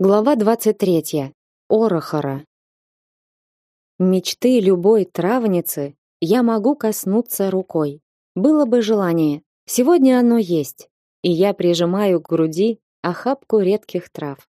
Глава 23. Орохора. Мечты любой травницы я могу коснуться рукой. Было бы желание. Сегодня оно есть, и я прижимаю к груди охапку редких трав.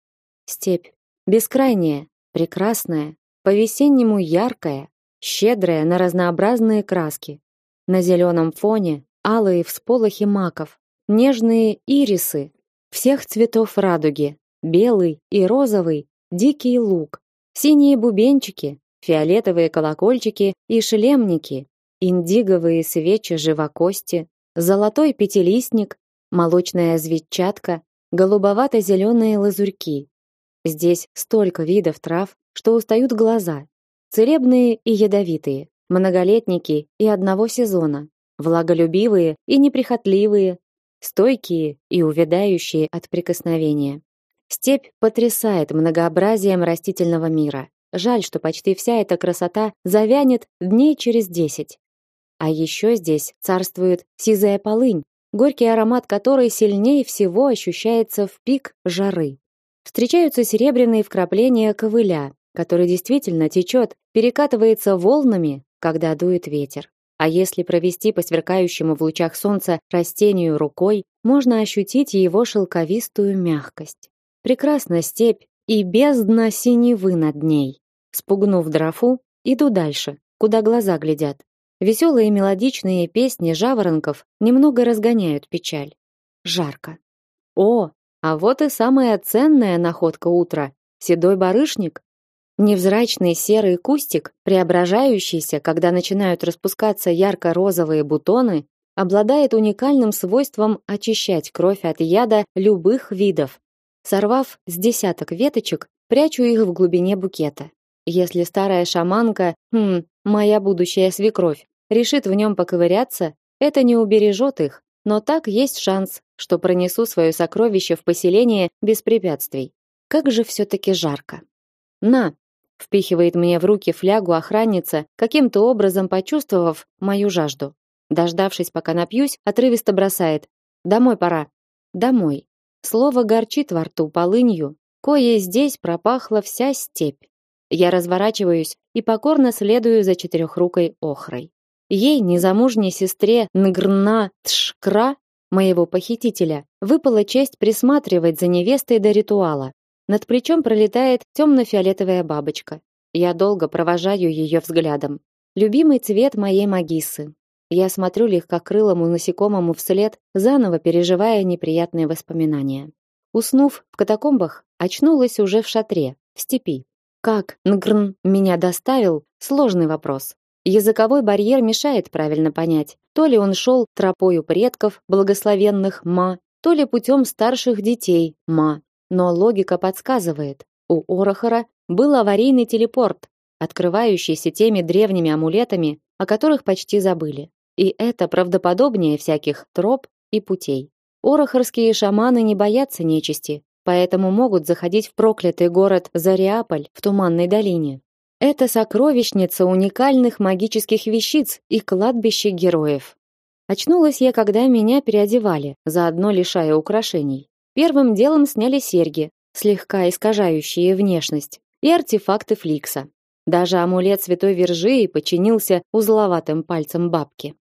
Степь бескрайняя, прекрасная, по-весеннему яркая, щедрая на разнообразные краски. На зеленом фоне алые всполохи маков, нежные ирисы всех цветов радуги, белый и розовый дикий лук, синие бубенчики, фиолетовые колокольчики и шлемники, индиговые свечи живокости, золотой пятилистник, молочная зветчатка, голубовато-зеленые лазурьки. Здесь столько видов трав, что устают глаза. Целебные и ядовитые, многолетники и одного сезона, влаголюбивые и неприхотливые, стойкие и увядающие от прикосновения. Степь потрясает многообразием растительного мира. Жаль, что почти вся эта красота завянет дней через десять. А еще здесь царствует сизая полынь, горький аромат которой сильнее всего ощущается в пик жары. Встречаются серебряные вкрапления ковыля, который действительно течет, перекатывается волнами, когда дует ветер. А если провести по сверкающему в лучах солнца растению рукой, можно ощутить его шелковистую мягкость. Прекрасна степь и бездна синевы над ней. Спугнув дрофу, иду дальше, куда глаза глядят. Веселые мелодичные песни жаворонков немного разгоняют печаль. Жарко. О, а вот и самая ценная находка утра седой барышник. Невзрачный серый кустик, преображающийся, когда начинают распускаться ярко-розовые бутоны, обладает уникальным свойством очищать кровь от яда любых видов, Сорвав с десяток веточек, прячу их в глубине букета. Если старая шаманка, хм, моя будущая свекровь, решит в нем поковыряться, это не убережет их, но так есть шанс, что пронесу свое сокровище в поселение без препятствий. Как же все-таки жарко. На, впихивает мне в руки флягу охранница, каким-то образом почувствовав мою жажду. Дождавшись, пока напьюсь, отрывисто бросает: "Домой пора". Домой. Слово горчит во рту полынью, кое здесь пропахла вся степь. Я разворачиваюсь и покорно следую за четырехрукой охрой. Ей, незамужней сестре Нгрна Тшкра, моего похитителя, выпала честь присматривать за невестой до ритуала. Над плечом пролетает темно-фиолетовая бабочка. Я долго провожаю ее взглядом. Любимый цвет моей магиссы. Я смотрю легкокрылому насекомому вслед, заново переживая неприятные воспоминания. Уснув в катакомбах, очнулась уже в шатре, в степи. Как Нгрн меня доставил сложный вопрос. Языковой барьер мешает правильно понять, то ли он шел тропою предков, благословенных Ма, то ли путем старших детей Ма. Но логика подсказывает, у Орохора был аварийный телепорт, открывающийся теми древними амулетами, о которых почти забыли. И это правдоподобнее всяких троп и путей. Орохорские шаманы не боятся нечисти, поэтому могут заходить в проклятый город Зариаполь в Туманной долине. Это сокровищница уникальных магических вещиц и кладбище героев. Очнулась я, когда меня переодевали, заодно лишая украшений. Первым делом сняли серьги, слегка искажающие внешность, и артефакты Фликса. Даже амулет Святой Вержии подчинился узловатым пальцам бабки.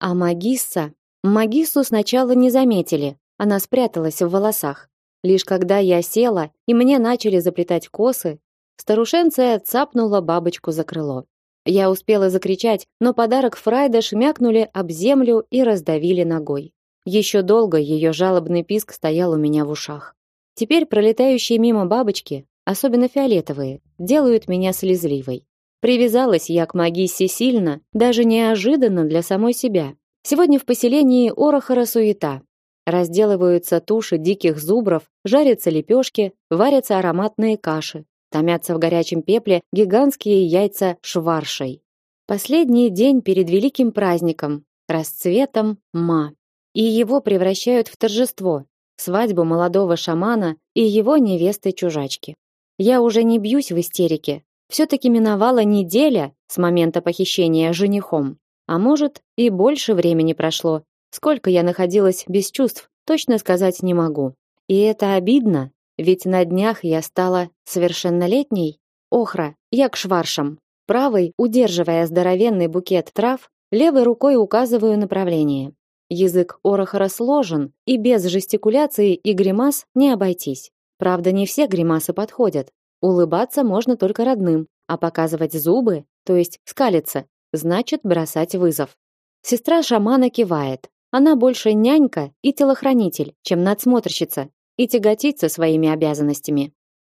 А магисса? Магиссу сначала не заметили, она спряталась в волосах. Лишь когда я села и мне начали заплетать косы, старушенция цапнула бабочку за крыло. Я успела закричать, но подарок Фрайда шмякнули об землю и раздавили ногой. Еще долго ее жалобный писк стоял у меня в ушах. Теперь пролетающие мимо бабочки, особенно фиолетовые, делают меня слезливой. Привязалась я к магиссе сильно, даже неожиданно для самой себя. Сегодня в поселении Орохора суета. Разделываются туши диких зубров, жарятся лепешки, варятся ароматные каши, томятся в горячем пепле гигантские яйца шваршей. Последний день перед великим праздником, расцветом Ма. И его превращают в торжество, свадьбу молодого шамана и его невесты-чужачки. Я уже не бьюсь в истерике, все-таки миновала неделя с момента похищения женихом. А может, и больше времени прошло. Сколько я находилась без чувств, точно сказать не могу. И это обидно, Ведь на днях я стала совершеннолетней. Охра, я к шваршам. Правой, удерживая здоровенный букет трав, левой рукой указываю направление. Язык Орохора сложен, и без жестикуляции и гримас не обойтись. Правда, не все гримасы подходят. Улыбаться можно только родным, а показывать зубы, то есть скалиться, значит бросать вызов. Сестра шамана кивает. Она больше нянька и телохранитель, чем надсмотрщица, и тяготится своими обязанностями.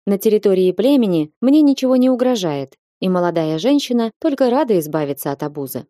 На территории племени мне ничего не угрожает, и молодая женщина только рада избавиться от обузы.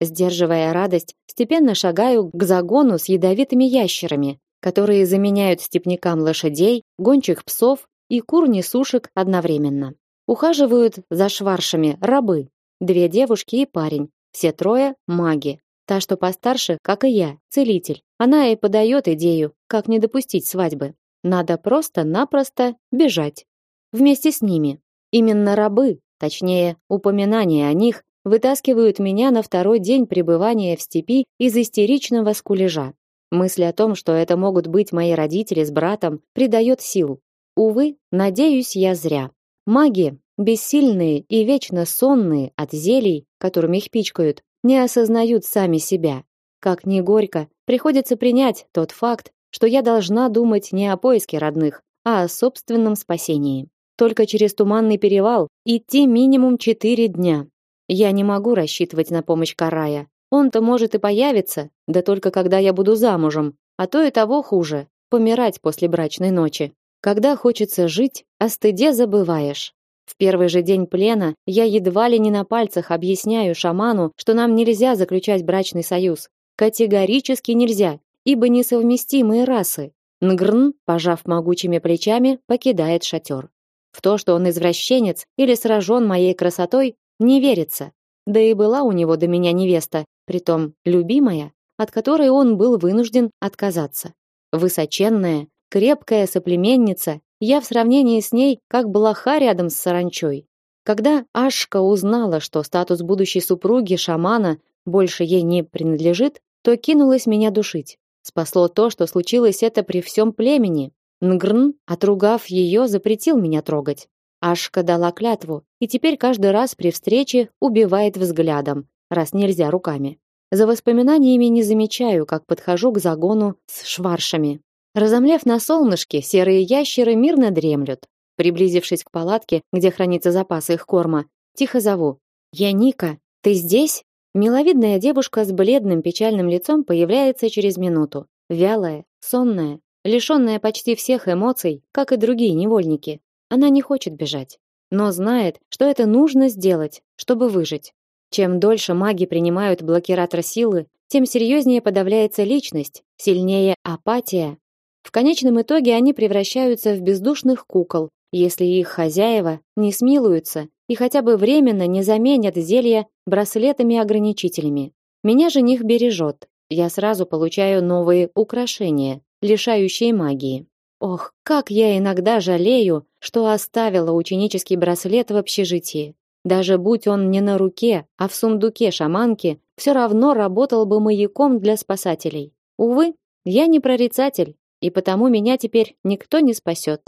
Сдерживая радость, степенно шагаю к загону с ядовитыми ящерами, которые заменяют степнякам лошадей, гончих псов и кур-несушек одновременно. Ухаживают за шваршами рабы, две девушки и парень, все трое маги. Та, что постарше, как и я, целитель. Она и подает идею, как не допустить свадьбы. Надо просто-напросто бежать. Вместе с ними. Именно рабы, точнее, упоминание о них, вытаскивают меня на второй день пребывания в степи из истеричного скулежа. Мысль о том, что это могут быть мои родители с братом, придает сил. Увы, надеюсь я зря. Маги, бессильные и вечно сонные от зелий, которыми их пичкают, не осознают сами себя. Как ни горько, приходится принять тот факт, что я должна думать не о поиске родных, а о собственном спасении. Только через туманный перевал идти минимум четыре дня. Я не могу рассчитывать на помощь Карая. Он-то может и появиться, да только когда я буду замужем, а то и того хуже помирать после брачной ночи. Когда хочется жить, о стыде забываешь. В первый же день плена я едва ли не на пальцах объясняю шаману, что нам нельзя заключать брачный союз. Категорически нельзя, ибо несовместимые расы. Нгрн, пожав могучими плечами, покидает шатер. В то, что он извращенец или сражен моей красотой, не верится. Да и была у него до меня невеста, притом любимая, от которой он был вынужден отказаться. Высоченная, крепкая соплеменница, я в сравнении с ней как блоха рядом с саранчой. Когда Ашка узнала, что статус будущей супруги шамана больше ей не принадлежит, то кинулась меня душить. Спасло то, что случилось это при всем племени. Нгрн, отругав ее, запретил меня трогать. Ашка дала клятву, и теперь каждый раз при встрече убивает взглядом, раз нельзя руками. За воспоминаниями не замечаю, как подхожу к загону с шваршами. Разомлев на солнышке, серые ящеры мирно дремлют. Приблизившись к палатке, где хранится запас их корма, тихо зову: "Яника, ты здесь?" Миловидная девушка с бледным печальным лицом появляется через минуту, вялая, сонная, лишённая почти всех эмоций, как и другие невольники. Она не хочет бежать, но знает, что это нужно сделать, чтобы выжить. Чем дольше маги принимают блокиратор силы, тем серьезнее подавляется личность, сильнее апатия. В конечном итоге они превращаются в бездушных кукол, если их хозяева не смилуются и хотя бы временно не заменят зелья браслетами-ограничителями. Меня жених бережет. Я сразу получаю новые украшения, лишающие магии. Ох, как я иногда жалею, что оставила ученический браслет в общежитии. Даже будь он не на руке, а в сундуке шаманки, все равно работал бы маяком для спасателей. Увы, я не прорицатель, и потому меня теперь никто не спасет.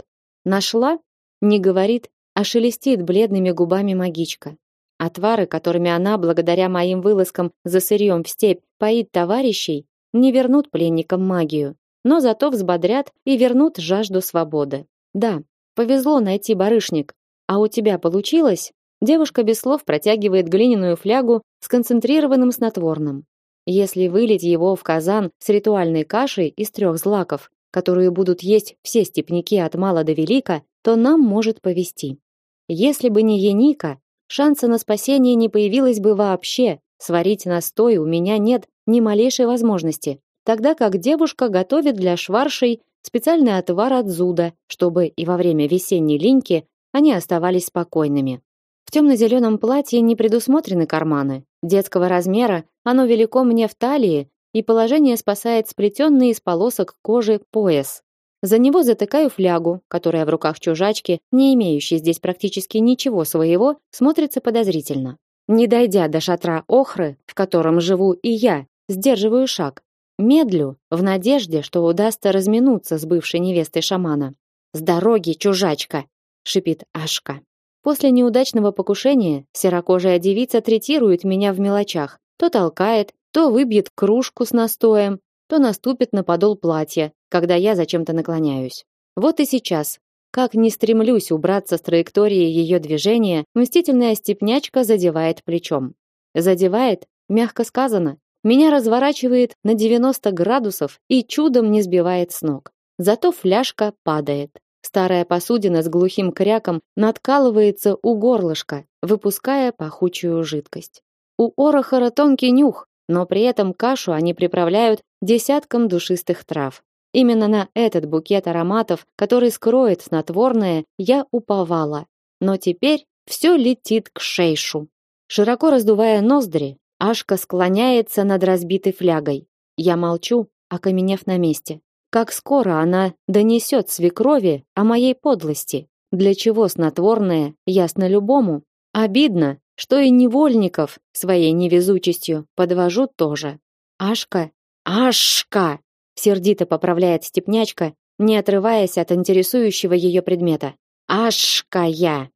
Нашла? Не говорит, а шелестит бледными губами магичка. Отвары, которыми она, благодаря моим вылазкам за сырьем в степь, поит товарищей, не вернут пленникам магию но зато взбодрят и вернут жажду свободы. Да, повезло найти барышник. А у тебя получилось? Девушка без слов протягивает глиняную флягу с концентрированным снотворным. Если вылить его в казан с ритуальной кашей из трех злаков, которые будут есть все степняки от мала до велика, то нам может повезти. Если бы не Еника, шанса на спасение не появилось бы вообще. Сварить настой у меня нет ни малейшей возможности тогда как девушка готовит для шваршей специальный отвар от зуда, чтобы и во время весенней линьки они оставались спокойными. В темно-зеленом платье не предусмотрены карманы. Детского размера оно велико мне в талии, и положение спасает сплетенный из полосок кожи пояс. За него затыкаю флягу, которая в руках чужачки, не имеющей здесь практически ничего своего, смотрится подозрительно. Не дойдя до шатра Охры, в котором живу и я, сдерживаю шаг, Медлю, в надежде, что удастся разминуться с бывшей невестой шамана. С дороги, чужачка, шипит Ашка. После неудачного покушения серокожая девица третирует меня в мелочах. То толкает, то выбьет кружку с настоем, то наступит на подол платья, когда я зачем-то наклоняюсь. Вот и сейчас. Как не стремлюсь убраться с траектории ее движения, мстительная степнячка задевает плечом. Задевает, мягко сказано. Меня разворачивает на 90 градусов и чудом не сбивает с ног. Зато фляжка падает. Старая посудина с глухим кряком надкалывается у горлышка, выпуская пахучую жидкость. У Орохора тонкий нюх, но при этом кашу они приправляют десятком душистых трав. Именно на этот букет ароматов, который скроет снотворное, я уповала. Но теперь все летит к шейшу. Широко раздувая ноздри, Ашка склоняется над разбитой флягой. Я молчу, окаменев на месте. Как скоро она донесет свекрови о моей подлости? Для чего снотворное, ясно любому. Обидно, что и невольников своей невезучестью подвожу тоже. Ашка, Ашка, сердито поправляет степнячка, не отрываясь от интересующего ее предмета. Ашка я.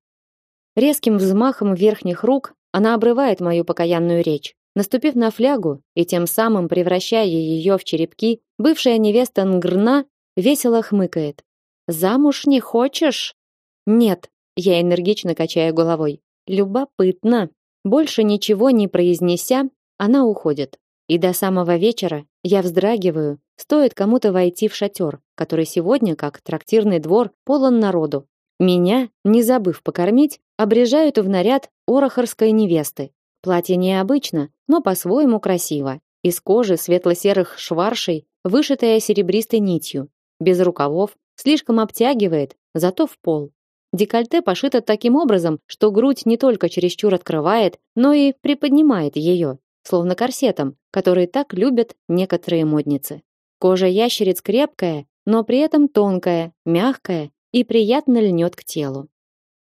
Резким взмахом верхних рук она обрывает мою покаянную речь. Наступив на флягу и тем самым превращая ее в черепки, бывшая невеста Нгрна весело хмыкает. Замуж не хочешь? Нет, я энергично качаю головой. Любопытно. Больше ничего не произнеся, она уходит. И до самого вечера я вздрагиваю, стоит кому-то войти в шатер, который сегодня, как трактирный двор, полон народу. Меня, не забыв покормить, обрежают в наряд орохорской невесты. Платье необычно, но по-своему красиво. Из кожи светло-серых шваршей, вышитая серебристой нитью. Без рукавов, слишком обтягивает, зато в пол. Декольте пошито таким образом, что грудь не только чересчур открывает, но и приподнимает ее, словно корсетом, который так любят некоторые модницы. Кожа ящериц крепкая, но при этом тонкая, мягкая и приятно льнет к телу.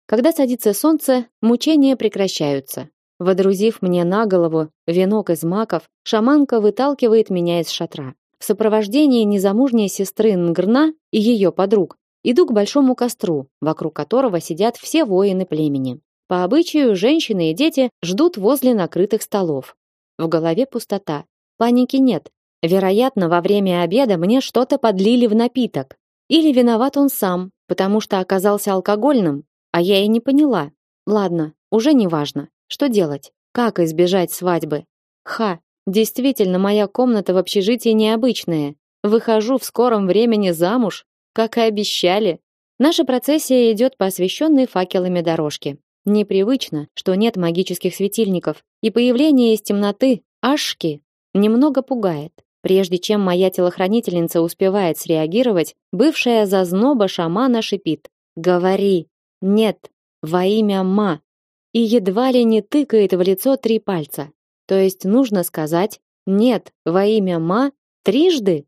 Когда садится солнце, мучения прекращаются. Водрузив мне на голову венок из маков, шаманка выталкивает меня из шатра. В сопровождении незамужней сестры Нгрна и ее подруг иду к большому костру, вокруг которого сидят все воины племени. По обычаю, женщины и дети ждут возле накрытых столов. В голове пустота. Паники нет. Вероятно, во время обеда мне что-то подлили в напиток. Или виноват он сам, потому что оказался алкогольным, а я и не поняла. Ладно, уже не важно. Что делать? Как избежать свадьбы? Ха, действительно, моя комната в общежитии необычная. Выхожу в скором времени замуж, как и обещали. Наша процессия идет по освещенной факелами дорожке. Непривычно, что нет магических светильников, и появление из темноты Ашки немного пугает. Прежде чем моя телохранительница успевает среагировать, бывшая зазноба шамана шипит: "Говори. Нет, во имя Ма и едва ли не тыкает в лицо три пальца. То есть нужно сказать «нет» во имя Ма трижды,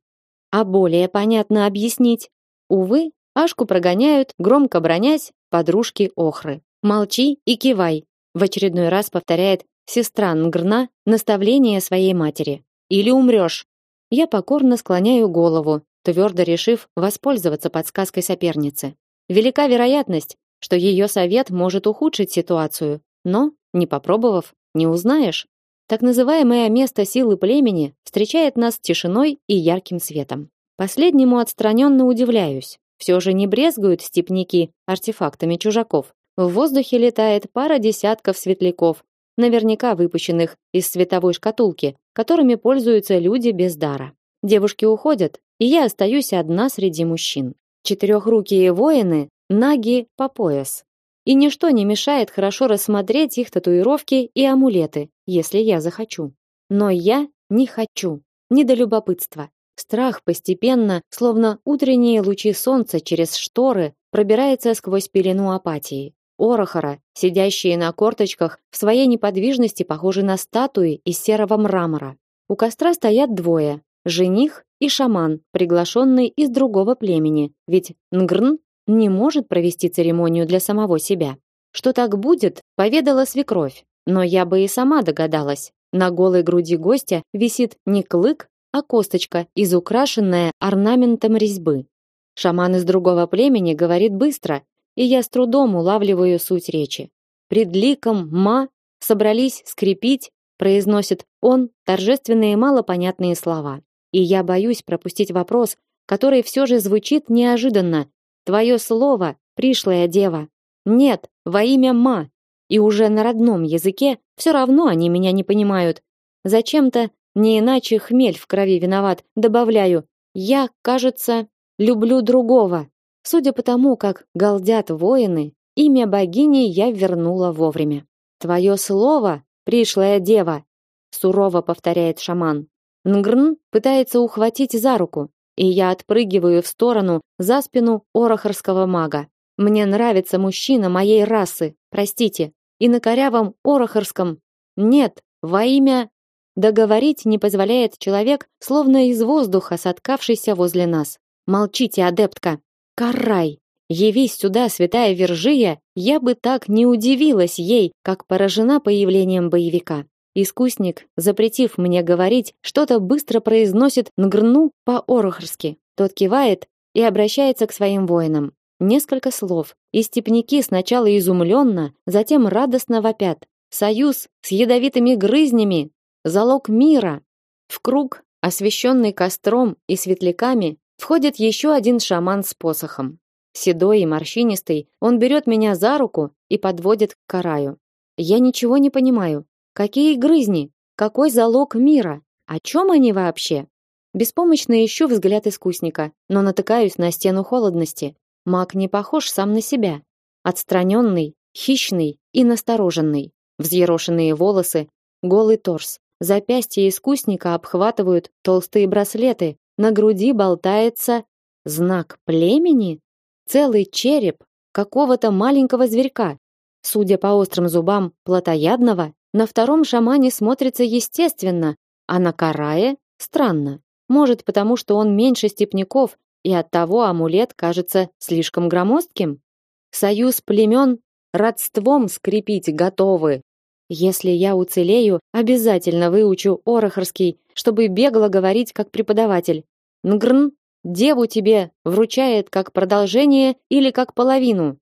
а более понятно объяснить. Увы, Ашку прогоняют, громко бронясь, подружки Охры. «Молчи и кивай», в очередной раз повторяет сестра Нгрна наставление своей матери. «Или умрешь». Я покорно склоняю голову, твердо решив воспользоваться подсказкой соперницы. Велика вероятность, что ее совет может ухудшить ситуацию, но, не попробовав, не узнаешь. Так называемое место силы племени встречает нас тишиной и ярким светом. Последнему отстраненно удивляюсь. Все же не брезгуют степняки артефактами чужаков. В воздухе летает пара десятков светляков, наверняка выпущенных из световой шкатулки, которыми пользуются люди без дара. Девушки уходят, и я остаюсь одна среди мужчин. Четырехрукие воины наги по пояс. И ничто не мешает хорошо рассмотреть их татуировки и амулеты, если я захочу. Но я не хочу. Не до любопытства. Страх постепенно, словно утренние лучи солнца через шторы, пробирается сквозь пелену апатии. Орохора, сидящие на корточках, в своей неподвижности похожи на статуи из серого мрамора. У костра стоят двое: жених и шаман, приглашенный из другого племени, ведь Нгрн не может провести церемонию для самого себя. Что так будет, поведала свекровь, но я бы и сама догадалась. На голой груди гостя висит не клык, а косточка, изукрашенная орнаментом резьбы. Шаман из другого племени говорит быстро, и я с трудом улавливаю суть речи. Пред ликом ма собрались скрепить, произносит он торжественные малопонятные слова. И я боюсь пропустить вопрос, который все же звучит неожиданно. Твое слово, пришлая дева. Нет, во имя ма. И уже на родном языке все равно они меня не понимают. Зачем-то не иначе хмель в крови виноват, добавляю. Я, кажется, люблю другого. Судя по тому, как галдят воины, имя богини я вернула вовремя. Твое слово, пришлая дева, сурово повторяет шаман. Нгрн пытается ухватить за руку, и я отпрыгиваю в сторону за спину орахарского мага. Мне нравится мужчина моей расы. Простите. И на корявом орахарском нет, во имя договорить не позволяет человек, словно из воздуха соткавшийся возле нас. Молчите, адептка. Карай, явись сюда, святая Вержия, я бы так не удивилась ей, как поражена появлением боевика. Искусник, запретив мне говорить, что-то быстро произносит Нгрну по-орохрски. Тот кивает и обращается к своим воинам. Несколько слов, и степняки сначала изумленно, затем радостно вопят. Союз с ядовитыми грызнями, залог мира. В круг, освещенный костром и светляками, входит еще один шаман с посохом. Седой и морщинистый, он берет меня за руку и подводит к караю. Я ничего не понимаю. Какие грызни? Какой залог мира? О чем они вообще? Беспомощно ищу взгляд искусника, но натыкаюсь на стену холодности. Маг не похож сам на себя. Отстраненный, хищный и настороженный. Взъерошенные волосы, голый торс. Запястья искусника обхватывают толстые браслеты, на груди болтается знак племени, целый череп какого-то маленького зверька. Судя по острым зубам, плотоядного, на втором шамане смотрится естественно, а на Карае странно. Может, потому что он меньше степняков, и оттого амулет кажется слишком громоздким? Союз племен родством скрепить готовы. Если я уцелею, обязательно выучу Орахарский, чтобы бегло говорить как преподаватель. Нгрн, деву тебе вручает как продолжение или как половину.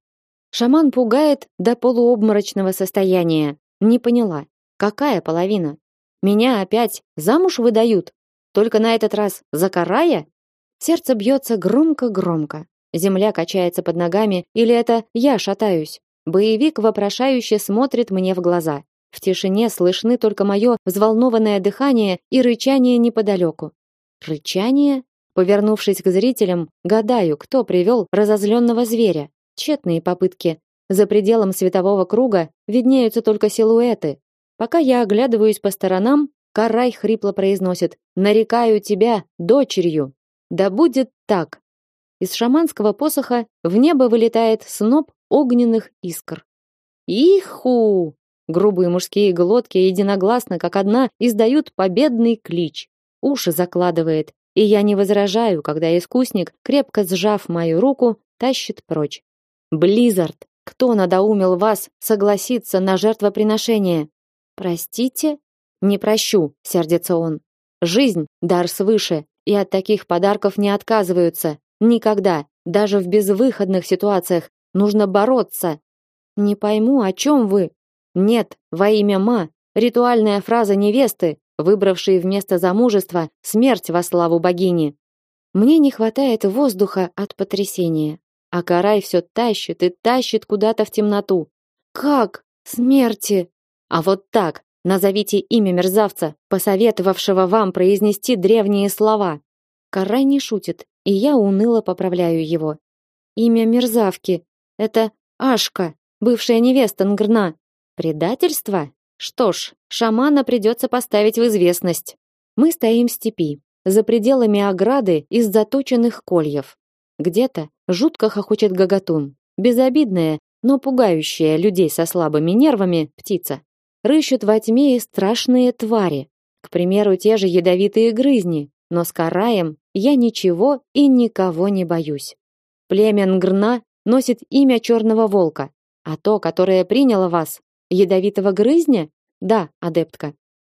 Шаман пугает до полуобморочного состояния. Не поняла, какая половина? Меня опять замуж выдают? Только на этот раз за Карая? Сердце бьется громко-громко. Земля качается под ногами, или это я шатаюсь? Боевик вопрошающе смотрит мне в глаза. В тишине слышны только мое взволнованное дыхание и рычание неподалеку. Рычание? Повернувшись к зрителям, гадаю, кто привел разозленного зверя. Тщетные попытки. За пределом светового круга виднеются только силуэты. Пока я оглядываюсь по сторонам, Карай хрипло произносит: "Нарекаю тебя дочерью". Да будет так. Из шаманского посоха в небо вылетает сноп огненных искр. Иху! Грубые мужские глотки единогласно, как одна, издают победный клич. Уши закладывает, и я не возражаю, когда искусник, крепко сжав мою руку, тащит прочь. Близзард, кто надоумил вас согласиться на жертвоприношение? Простите? Не прощу, сердится он. Жизнь дар свыше, и от таких подарков не отказываются. Никогда, даже в безвыходных ситуациях, нужно бороться. Не пойму, о чем вы? Нет, во имя Ма, ритуальная фраза невесты, выбравшей вместо замужества смерть во славу богини. Мне не хватает воздуха от потрясения. А Карай все тащит и тащит куда-то в темноту. Как? Смерти? А вот так. Назовите имя мерзавца, посоветовавшего вам произнести древние слова. Карай не шутит, и я уныло поправляю его. Имя мерзавки это Ашка, бывшая невеста Нгрна. Предательство? Что ж, шамана придется поставить в известность. Мы стоим в степи, за пределами ограды из заточенных кольев. Где-то жутко хохочет гагатун, безобидная, но пугающая людей со слабыми нервами птица. Рыщут во тьме и страшные твари. К примеру, те же ядовитые грызни, но с караем я ничего и никого не боюсь. Племя Нгрна носит имя черного волка, а то, которое приняло вас, Ядовитого грызня? Да, адептка.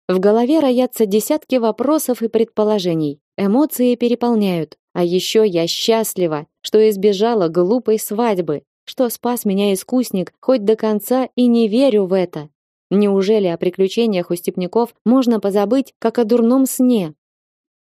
В голове роятся десятки вопросов и предположений. Эмоции переполняют. А еще я счастлива, что избежала глупой свадьбы, что спас меня искусник хоть до конца и не верю в это. Неужели о приключениях у степняков можно позабыть, как о дурном сне?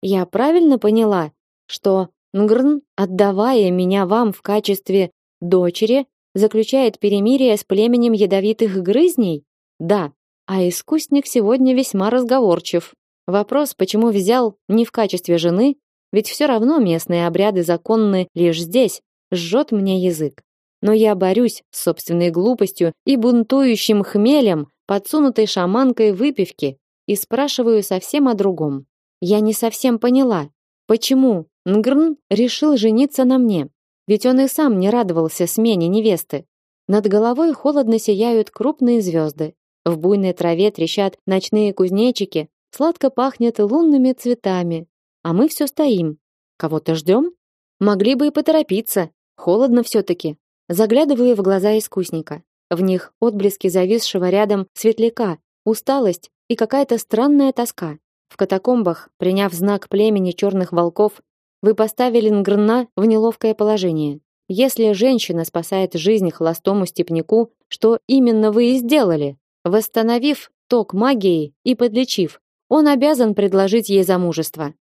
Я правильно поняла, что Нгрн, отдавая меня вам в качестве дочери, заключает перемирие с племенем ядовитых грызней? Да. А искусник сегодня весьма разговорчив. Вопрос, почему взял не в качестве жены, ведь все равно местные обряды законны лишь здесь, жжет мне язык. Но я борюсь с собственной глупостью и бунтующим хмелем, подсунутой шаманкой выпивки, и спрашиваю совсем о другом. Я не совсем поняла, почему Нгрн решил жениться на мне. Ведь он и сам не радовался смене невесты. Над головой холодно сияют крупные звезды. В буйной траве трещат ночные кузнечики, сладко пахнет лунными цветами. А мы все стоим. Кого-то ждем? Могли бы и поторопиться. Холодно все-таки. Заглядываю в глаза искусника. В них отблески зависшего рядом светляка, усталость и какая-то странная тоска. В катакомбах, приняв знак племени черных волков, вы поставили Нгрна в неловкое положение. Если женщина спасает жизнь холостому степняку, что именно вы и сделали, восстановив ток магии и подлечив, он обязан предложить ей замужество.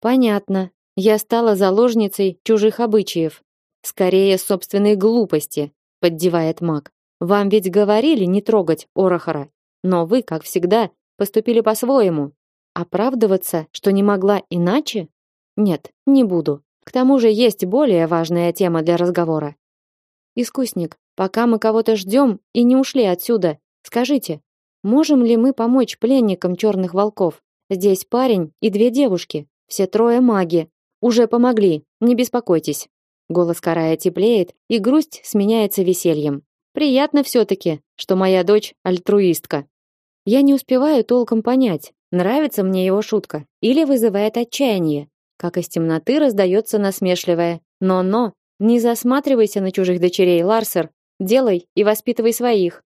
Понятно. Я стала заложницей чужих обычаев. Скорее собственной глупости, поддевает маг. Вам ведь говорили не трогать Орахара, но вы, как всегда, поступили по-своему. Оправдываться, что не могла иначе? Нет, не буду. К тому же есть более важная тема для разговора. Искусник, пока мы кого-то ждем и не ушли отсюда, скажите, можем ли мы помочь пленникам черных волков? Здесь парень и две девушки, все трое маги. Уже помогли, не беспокойтесь. Голос Карая теплеет, и грусть сменяется весельем. Приятно все таки что моя дочь альтруистка. Я не успеваю толком понять, нравится мне его шутка или вызывает отчаяние как из темноты раздается насмешливое: "Но-но, не засматривайся на чужих дочерей, Ларсер, делай и воспитывай своих".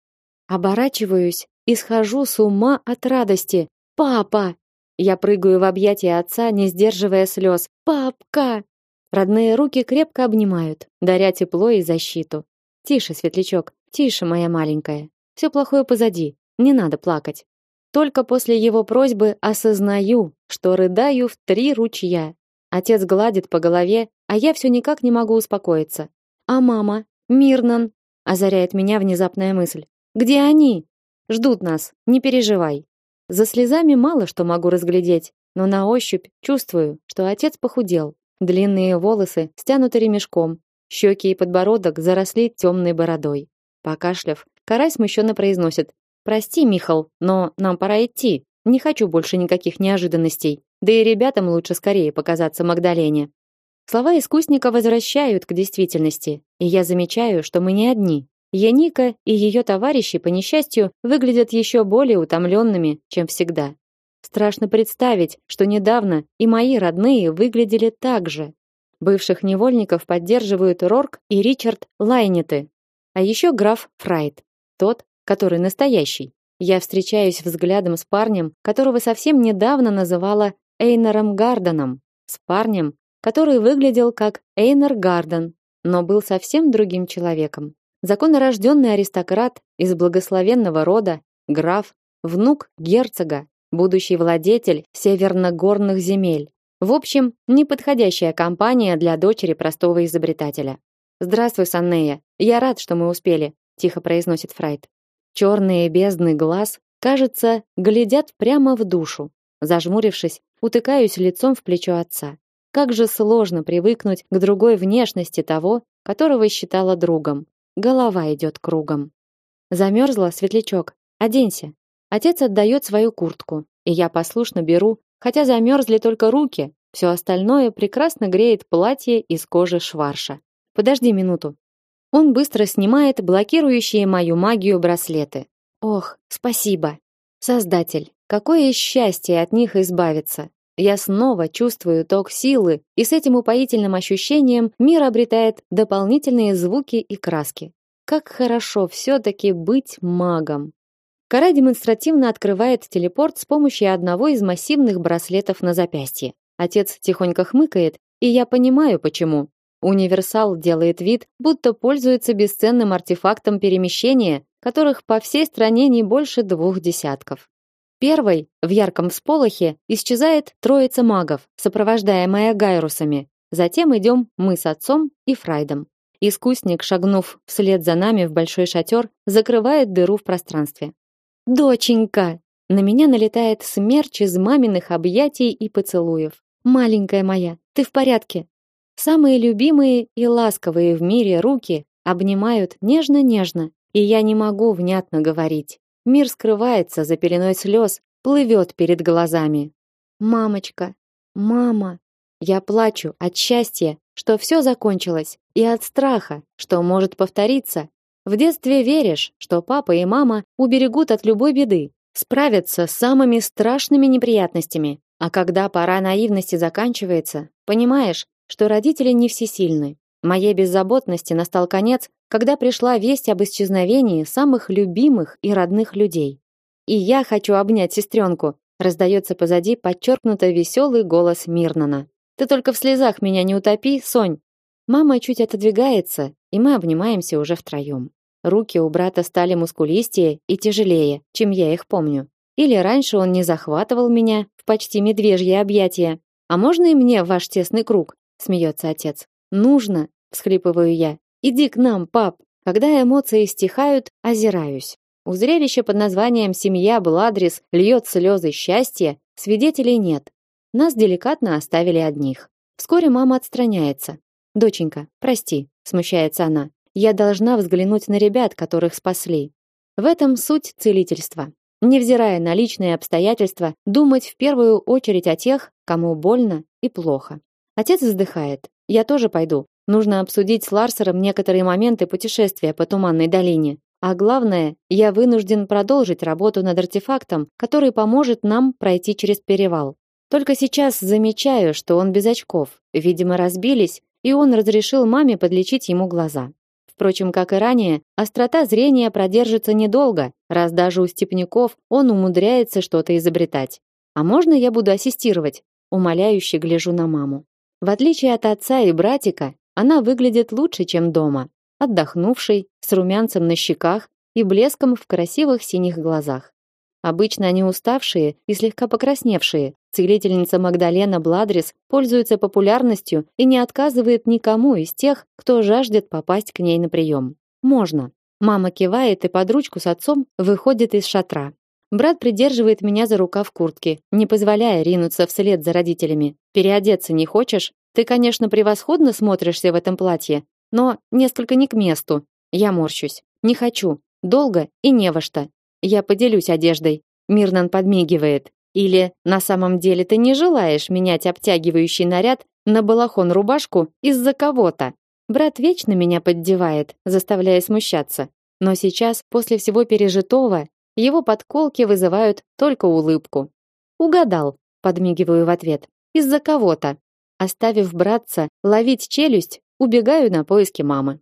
Оборачиваюсь и схожу с ума от радости. Папа! Я прыгаю в объятия отца, не сдерживая слез. Папка! Родные руки крепко обнимают, даря тепло и защиту. Тише, светлячок, тише, моя маленькая. Все плохое позади. Не надо плакать. Только после его просьбы осознаю, что рыдаю в три ручья. Отец гладит по голове, а я все никак не могу успокоиться. А мама, Мирнан, озаряет меня внезапная мысль. Где они? Ждут нас. Не переживай. За слезами мало что могу разглядеть, но на ощупь чувствую, что отец похудел. Длинные волосы стянуты ремешком, щеки и подбородок заросли темной бородой. Покашляв, Карай смущенно произносит: "Прости, Михал, но нам пора идти. Не хочу больше никаких неожиданностей. Да и ребятам лучше скорее показаться Магдалене. Слова искусника возвращают к действительности, и я замечаю, что мы не одни. Яника и ее товарищи, по несчастью, выглядят еще более утомленными, чем всегда. Страшно представить, что недавно и мои родные выглядели так же. Бывших невольников поддерживают Рорк и Ричард Лайнеты, а еще граф Фрайт, тот, который настоящий. Я встречаюсь взглядом с парнем, которого совсем недавно называла Эйнером Гарденом, с парнем, который выглядел как Эйнер Гарден, но был совсем другим человеком. Законорожденный аристократ из благословенного рода, граф, внук герцога, будущий владетель северногорных земель. В общем, неподходящая компания для дочери простого изобретателя. Здравствуй, Саннея. Я рад, что мы успели, тихо произносит Фрайт. Черные бездны глаз, кажется, глядят прямо в душу. Зажмурившись, утыкаюсь лицом в плечо отца. Как же сложно привыкнуть к другой внешности того, которого считала другом. Голова идет кругом. Замерзла, светлячок. Оденься. Отец отдает свою куртку, и я послушно беру, хотя замерзли только руки. Все остальное прекрасно греет платье из кожи шварша. Подожди минуту. Он быстро снимает блокирующие мою магию браслеты. Ох, спасибо. Создатель, Какое счастье от них избавиться. Я снова чувствую ток силы, и с этим упоительным ощущением мир обретает дополнительные звуки и краски. Как хорошо все таки быть магом. Кара демонстративно открывает телепорт с помощью одного из массивных браслетов на запястье. Отец тихонько хмыкает, и я понимаю почему. Универсал делает вид, будто пользуется бесценным артефактом перемещения, которых по всей стране не больше двух десятков. Первой, в ярком всполохе, исчезает троица магов, сопровождаемая гайрусами. Затем идем мы с отцом и Фрайдом. Искусник, шагнув вслед за нами в большой шатер, закрывает дыру в пространстве. «Доченька!» На меня налетает смерч из маминых объятий и поцелуев. «Маленькая моя, ты в порядке?» Самые любимые и ласковые в мире руки обнимают нежно-нежно, и я не могу внятно говорить. Мир скрывается за пеленой слез, плывет перед глазами. «Мамочка! Мама!» Я плачу от счастья, что все закончилось, и от страха, что может повториться. В детстве веришь, что папа и мама уберегут от любой беды, справятся с самыми страшными неприятностями. А когда пора наивности заканчивается, понимаешь, что родители не всесильны. Моей беззаботности настал конец, когда пришла весть об исчезновении самых любимых и родных людей. И я хочу обнять сестренку, раздается позади подчеркнуто веселый голос Мирнана. Ты только в слезах меня не утопи, Сонь. Мама чуть отодвигается, и мы обнимаемся уже втроем. Руки у брата стали мускулистее и тяжелее, чем я их помню. Или раньше он не захватывал меня в почти медвежье объятия. А можно и мне ваш тесный круг? смеется отец. Нужно, всхлипываю я. Иди к нам, пап. Когда эмоции стихают, озираюсь. У зрелища под названием «Семья Бладрис» льет слезы счастья, свидетелей нет. Нас деликатно оставили одних. Вскоре мама отстраняется. «Доченька, прости», — смущается она. «Я должна взглянуть на ребят, которых спасли». В этом суть целительства. Невзирая на личные обстоятельства, думать в первую очередь о тех, кому больно и плохо. Отец вздыхает. Я тоже пойду. Нужно обсудить с Ларсером некоторые моменты путешествия по Туманной долине. А главное, я вынужден продолжить работу над артефактом, который поможет нам пройти через перевал. Только сейчас замечаю, что он без очков. Видимо, разбились, и он разрешил маме подлечить ему глаза. Впрочем, как и ранее, острота зрения продержится недолго, раз даже у степняков он умудряется что-то изобретать. А можно я буду ассистировать? Умоляюще гляжу на маму. В отличие от отца и братика, она выглядит лучше, чем дома, отдохнувшей, с румянцем на щеках и блеском в красивых синих глазах. Обычно они уставшие и слегка покрасневшие. Целительница Магдалена Бладрис пользуется популярностью и не отказывает никому из тех, кто жаждет попасть к ней на прием. Можно. Мама кивает и под ручку с отцом выходит из шатра. Брат придерживает меня за рукав куртки, не позволяя ринуться вслед за родителями. Переодеться не хочешь? Ты, конечно, превосходно смотришься в этом платье, но несколько не к месту. Я морщусь. Не хочу. Долго и не во что. Я поделюсь одеждой. Мирнан подмигивает. Или на самом деле ты не желаешь менять обтягивающий наряд на балахон-рубашку из-за кого-то? Брат вечно меня поддевает, заставляя смущаться. Но сейчас, после всего пережитого, его подколки вызывают только улыбку. Угадал, подмигиваю в ответ. Из-за кого-то. Оставив братца ловить челюсть, убегаю на поиски мамы.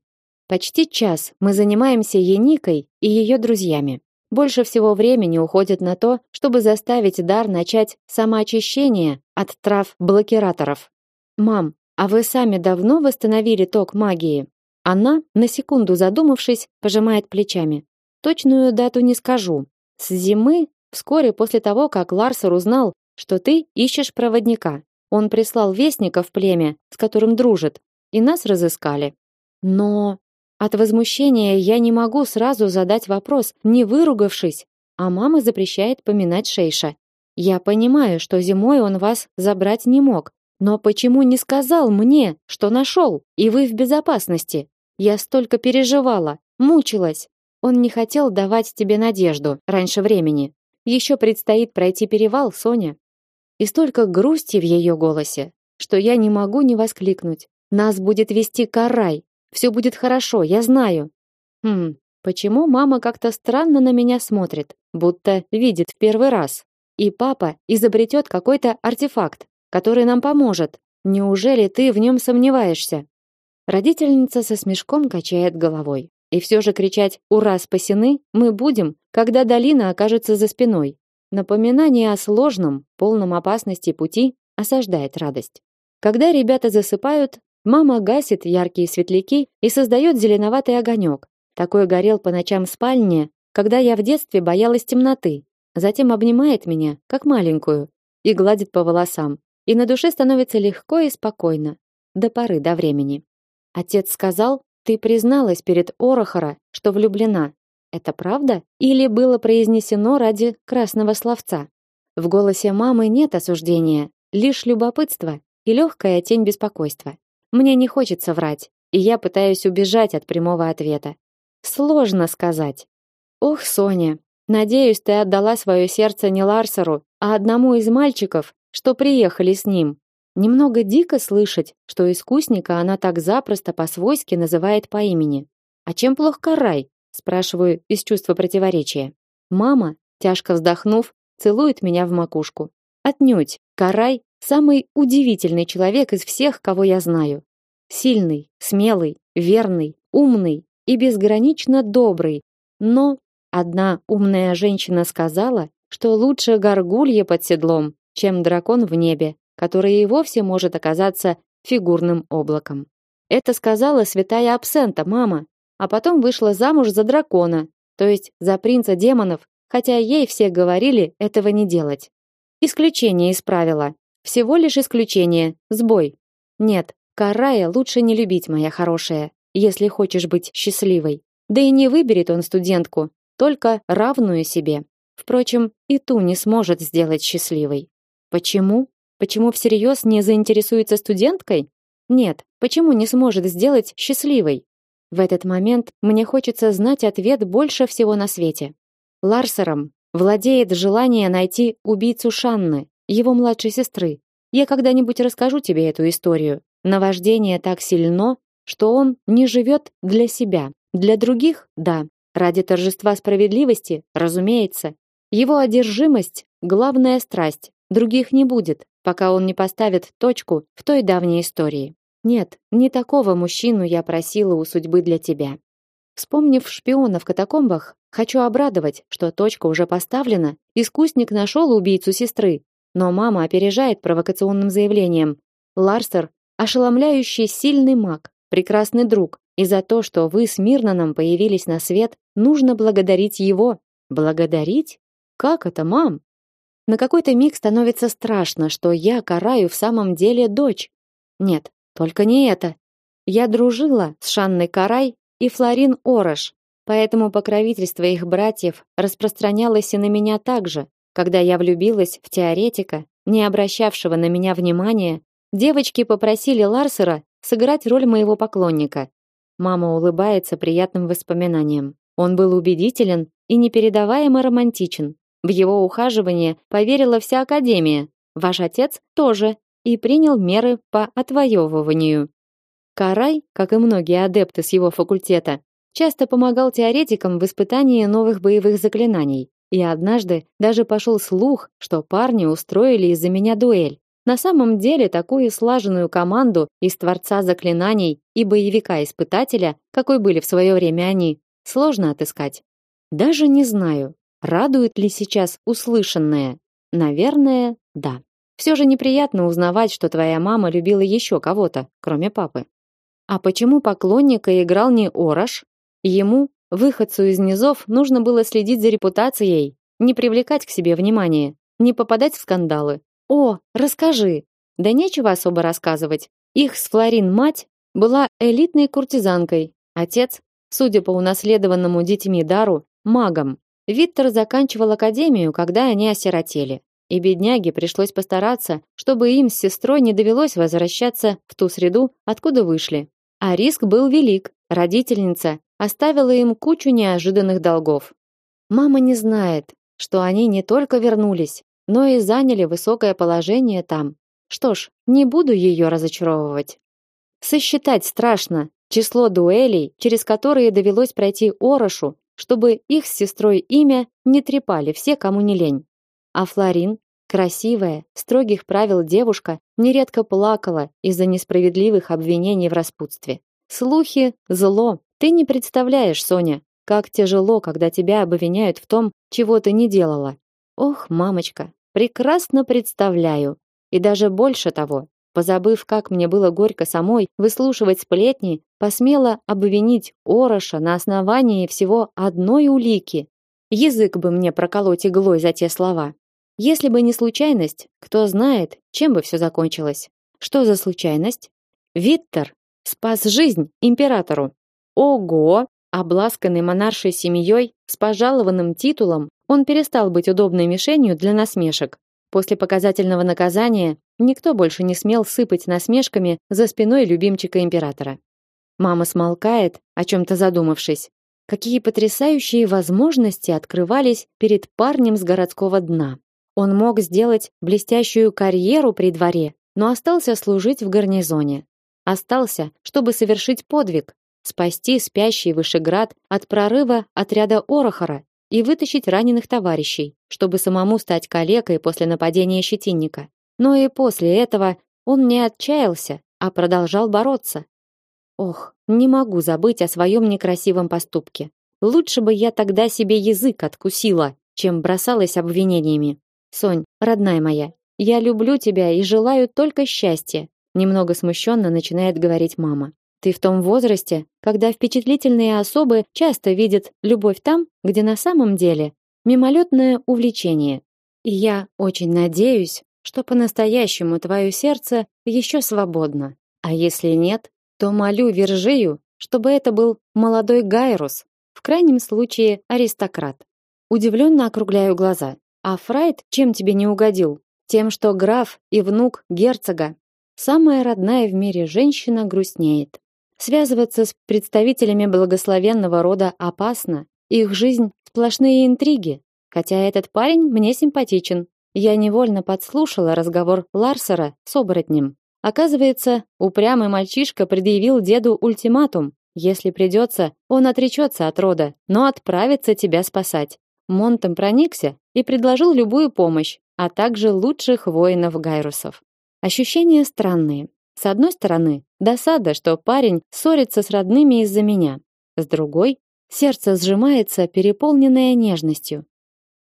Почти час мы занимаемся Еникой и ее друзьями. Больше всего времени уходит на то, чтобы заставить Дар начать самоочищение от трав-блокираторов. Мам, а вы сами давно восстановили ток магии? Она, на секунду задумавшись, пожимает плечами. Точную дату не скажу. С зимы, вскоре после того, как Ларсер узнал, что ты ищешь проводника. Он прислал вестника в племя, с которым дружит, и нас разыскали. Но от возмущения я не могу сразу задать вопрос, не выругавшись, а мама запрещает поминать Шейша. Я понимаю, что зимой он вас забрать не мог, но почему не сказал мне, что нашел, и вы в безопасности? Я столько переживала, мучилась. Он не хотел давать тебе надежду раньше времени. Еще предстоит пройти перевал, Соня. И столько грусти в ее голосе, что я не могу не воскликнуть. Нас будет вести Карай. Все будет хорошо, я знаю. Хм, почему мама как-то странно на меня смотрит, будто видит в первый раз? И папа изобретет какой-то артефакт, который нам поможет. Неужели ты в нем сомневаешься? Родительница со смешком качает головой. И все же кричать «Ура, спасены!» мы будем, когда долина окажется за спиной. Напоминание о сложном, полном опасности пути осаждает радость. Когда ребята засыпают, мама гасит яркие светляки и создает зеленоватый огонек. Такой горел по ночам в спальне, когда я в детстве боялась темноты. Затем обнимает меня, как маленькую, и гладит по волосам. И на душе становится легко и спокойно. До поры до времени. Отец сказал, ты призналась перед Орохора, что влюблена. Это правда или было произнесено ради красного словца? В голосе мамы нет осуждения, лишь любопытство и легкая тень беспокойства. Мне не хочется врать, и я пытаюсь убежать от прямого ответа. Сложно сказать. Ох, Соня, надеюсь, ты отдала свое сердце не Ларсеру, а одному из мальчиков, что приехали с ним. Немного дико слышать, что искусника она так запросто по-свойски называет по имени. А чем плох Карай? спрашиваю из чувства противоречия. Мама, тяжко вздохнув, целует меня в макушку. Отнюдь, Карай самый удивительный человек из всех, кого я знаю. Сильный, смелый, верный, умный и безгранично добрый. Но одна умная женщина сказала, что лучше горгулья под седлом, чем дракон в небе, который и вовсе может оказаться фигурным облаком. Это сказала святая Абсента, мама, а потом вышла замуж за дракона, то есть за принца демонов, хотя ей все говорили этого не делать. Исключение из правила. Всего лишь исключение. Сбой. Нет, Карая лучше не любить, моя хорошая, если хочешь быть счастливой. Да и не выберет он студентку, только равную себе. Впрочем, и ту не сможет сделать счастливой. Почему? Почему всерьез не заинтересуется студенткой? Нет, почему не сможет сделать счастливой? В этот момент мне хочется знать ответ больше всего на свете. Ларсером владеет желание найти убийцу Шанны, его младшей сестры. Я когда-нибудь расскажу тебе эту историю. Наваждение так сильно, что он не живет для себя. Для других – да. Ради торжества справедливости, разумеется. Его одержимость – главная страсть. Других не будет, пока он не поставит точку в той давней истории. Нет, не такого мужчину я просила у судьбы для тебя. Вспомнив шпиона в катакомбах, хочу обрадовать, что точка уже поставлена, искусник нашел убийцу сестры. Но мама опережает провокационным заявлением. Ларсер – ошеломляющий сильный маг, прекрасный друг, и за то, что вы с Мирнаном появились на свет, нужно благодарить его. Благодарить? Как это, мам? На какой-то миг становится страшно, что я караю в самом деле дочь. Нет, только не это. Я дружила с Шанной Карай и Флорин Орош, поэтому покровительство их братьев распространялось и на меня также. Когда я влюбилась в теоретика, не обращавшего на меня внимания, девочки попросили Ларсера сыграть роль моего поклонника. Мама улыбается приятным воспоминаниям. Он был убедителен и непередаваемо романтичен. В его ухаживание поверила вся академия. Ваш отец тоже и принял меры по отвоевыванию. Карай, как и многие адепты с его факультета, часто помогал теоретикам в испытании новых боевых заклинаний. И однажды даже пошел слух, что парни устроили из-за меня дуэль. На самом деле такую слаженную команду из творца заклинаний и боевика-испытателя, какой были в свое время они, сложно отыскать. Даже не знаю, радует ли сейчас услышанное. Наверное, да. Все же неприятно узнавать, что твоя мама любила еще кого-то, кроме папы. А почему поклонника играл не Орош? Ему, выходцу из низов, нужно было следить за репутацией, не привлекать к себе внимания, не попадать в скандалы. О, расскажи. Да нечего особо рассказывать. Их с Флорин мать была элитной куртизанкой, отец, судя по унаследованному детьми дару, магом. Виктор заканчивал академию, когда они осиротели и бедняге пришлось постараться, чтобы им с сестрой не довелось возвращаться в ту среду, откуда вышли. А риск был велик. Родительница оставила им кучу неожиданных долгов. Мама не знает, что они не только вернулись, но и заняли высокое положение там. Что ж, не буду ее разочаровывать. Сосчитать страшно число дуэлей, через которые довелось пройти Орошу, чтобы их с сестрой имя не трепали все, кому не лень. А Флорин, красивая, строгих правил девушка, нередко плакала из-за несправедливых обвинений в распутстве. Слухи зло. Ты не представляешь, Соня, как тяжело, когда тебя обвиняют в том, чего ты не делала. Ох, мамочка, прекрасно представляю. И даже больше того, позабыв, как мне было горько самой выслушивать сплетни, посмела обвинить Ороша на основании всего одной улики. Язык бы мне проколоть иглой за те слова. Если бы не случайность, кто знает, чем бы все закончилось. Что за случайность? Виттер спас жизнь императору. Ого! Обласканный монаршей семьей с пожалованным титулом, он перестал быть удобной мишенью для насмешек. После показательного наказания никто больше не смел сыпать насмешками за спиной любимчика императора. Мама смолкает, о чем то задумавшись. Какие потрясающие возможности открывались перед парнем с городского дна. Он мог сделать блестящую карьеру при дворе, но остался служить в гарнизоне. Остался, чтобы совершить подвиг, спасти спящий Вышеград от прорыва отряда Орохора и вытащить раненых товарищей, чтобы самому стать калекой после нападения щетинника. Но и после этого он не отчаялся, а продолжал бороться. Ох, не могу забыть о своем некрасивом поступке. Лучше бы я тогда себе язык откусила, чем бросалась обвинениями. Сонь, родная моя, я люблю тебя и желаю только счастья, немного смущенно начинает говорить мама. Ты в том возрасте, когда впечатлительные особы часто видят любовь там, где на самом деле мимолетное увлечение. И я очень надеюсь, что по-настоящему твое сердце еще свободно. А если нет, то молю Вержию, чтобы это был молодой Гайрус, в крайнем случае аристократ. Удивленно округляю глаза. А Фрайд чем тебе не угодил? Тем, что граф и внук герцога. Самая родная в мире женщина грустнеет. Связываться с представителями благословенного рода опасно. Их жизнь сплошные интриги. Хотя этот парень мне симпатичен. Я невольно подслушала разговор Ларсера с оборотнем. Оказывается, упрямый мальчишка предъявил деду ультиматум. Если придется, он отречется от рода, но отправится тебя спасать. Монтом проникся и предложил любую помощь, а также лучших воинов Гайрусов. Ощущения странные. С одной стороны, досада, что парень ссорится с родными из-за меня. С другой, сердце сжимается, переполненное нежностью.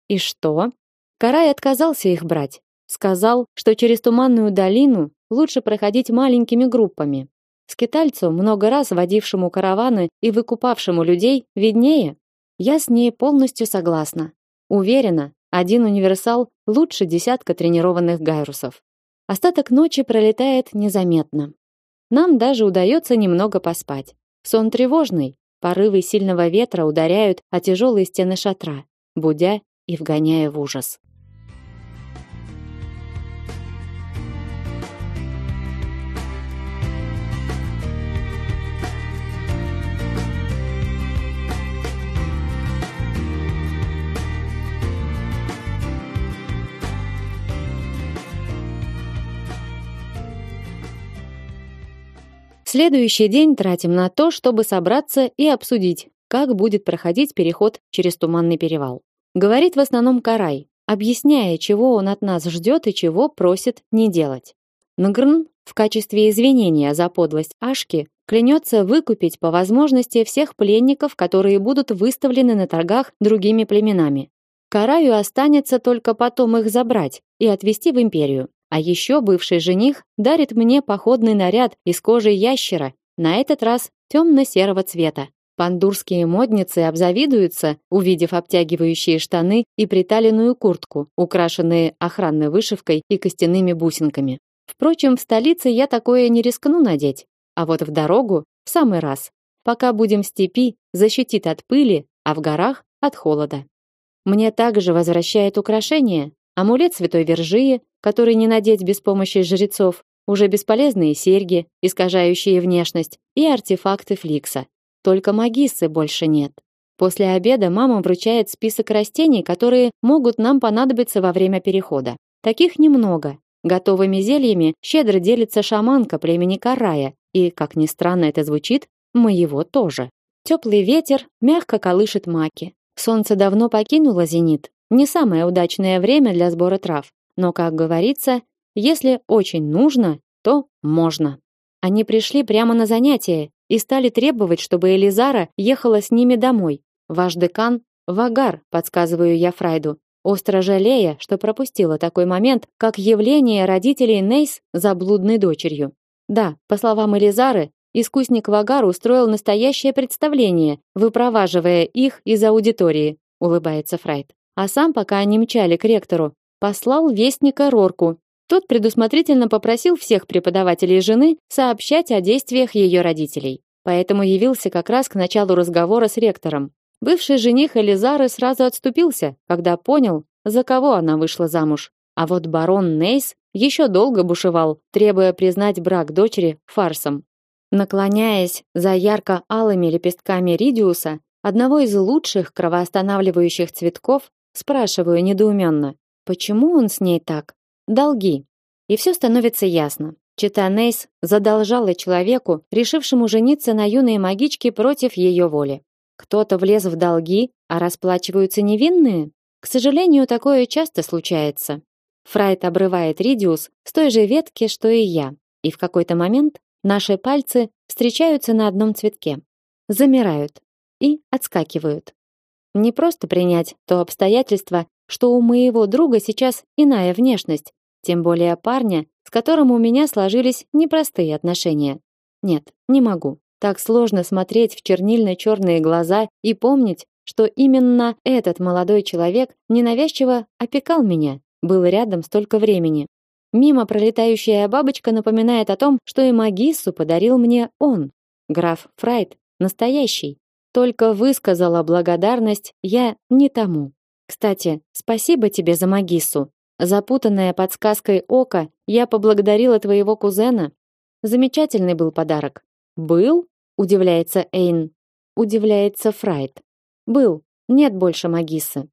И что? Карай отказался их брать. Сказал, что через туманную долину лучше проходить маленькими группами. Скитальцу, много раз водившему караваны и выкупавшему людей, виднее. Я с ней полностью согласна. Уверена, один универсал лучше десятка тренированных гайрусов. Остаток ночи пролетает незаметно. Нам даже удается немного поспать. Сон тревожный, порывы сильного ветра ударяют о тяжелые стены шатра, будя и вгоняя в ужас. Следующий день тратим на то, чтобы собраться и обсудить, как будет проходить переход через Туманный перевал. Говорит в основном Карай, объясняя, чего он от нас ждет и чего просит не делать. Нгрн в качестве извинения за подлость Ашки клянется выкупить по возможности всех пленников, которые будут выставлены на торгах другими племенами. Караю останется только потом их забрать и отвезти в империю. А еще бывший жених дарит мне походный наряд из кожи ящера, на этот раз темно-серого цвета. Пандурские модницы обзавидуются, увидев обтягивающие штаны и приталенную куртку, украшенные охранной вышивкой и костяными бусинками. Впрочем, в столице я такое не рискну надеть, а вот в дорогу в самый раз. Пока будем в степи, защитит от пыли, а в горах от холода. Мне также возвращает украшение, амулет Святой Вержии, который не надеть без помощи жрецов, уже бесполезные серьги, искажающие внешность, и артефакты Фликса. Только магиссы больше нет. После обеда мама вручает список растений, которые могут нам понадобиться во время перехода. Таких немного. Готовыми зельями щедро делится шаманка племени Карая, и, как ни странно это звучит, моего тоже. Теплый ветер мягко колышет маки. Солнце давно покинуло зенит. Не самое удачное время для сбора трав. Но, как говорится, если очень нужно, то можно. Они пришли прямо на занятие и стали требовать, чтобы Элизара ехала с ними домой. Ваш декан Вагар, подсказываю я Фрайду. остро жалея, что пропустила такой момент, как явление родителей Нейс за блудной дочерью. Да, по словам Элизары, искусник Вагар устроил настоящее представление, выпроваживая их из аудитории, улыбается Фрайт. А сам, пока они мчали к ректору, послал вестника Рорку. Тот предусмотрительно попросил всех преподавателей жены сообщать о действиях ее родителей. Поэтому явился как раз к началу разговора с ректором. Бывший жених Элизары сразу отступился, когда понял, за кого она вышла замуж. А вот барон Нейс еще долго бушевал, требуя признать брак дочери фарсом. Наклоняясь за ярко-алыми лепестками ридиуса, одного из лучших кровоостанавливающих цветков, спрашиваю недоуменно, почему он с ней так? Долги. И все становится ясно. Чита Нейс задолжала человеку, решившему жениться на юной магичке против ее воли. Кто-то влез в долги, а расплачиваются невинные? К сожалению, такое часто случается. Фрайт обрывает Ридиус с той же ветки, что и я. И в какой-то момент наши пальцы встречаются на одном цветке. Замирают и отскакивают. Не просто принять то обстоятельство, что у моего друга сейчас иная внешность, тем более парня, с которым у меня сложились непростые отношения. Нет, не могу. Так сложно смотреть в чернильно-черные глаза и помнить, что именно этот молодой человек ненавязчиво опекал меня, был рядом столько времени. Мимо пролетающая бабочка напоминает о том, что и магиссу подарил мне он, граф Фрайт, настоящий. Только высказала благодарность я не тому. Кстати, спасибо тебе за магиссу. Запутанная подсказкой ока, я поблагодарила твоего кузена. Замечательный был подарок. Был? Удивляется Эйн. Удивляется Фрайт. Был. Нет больше Магиссы.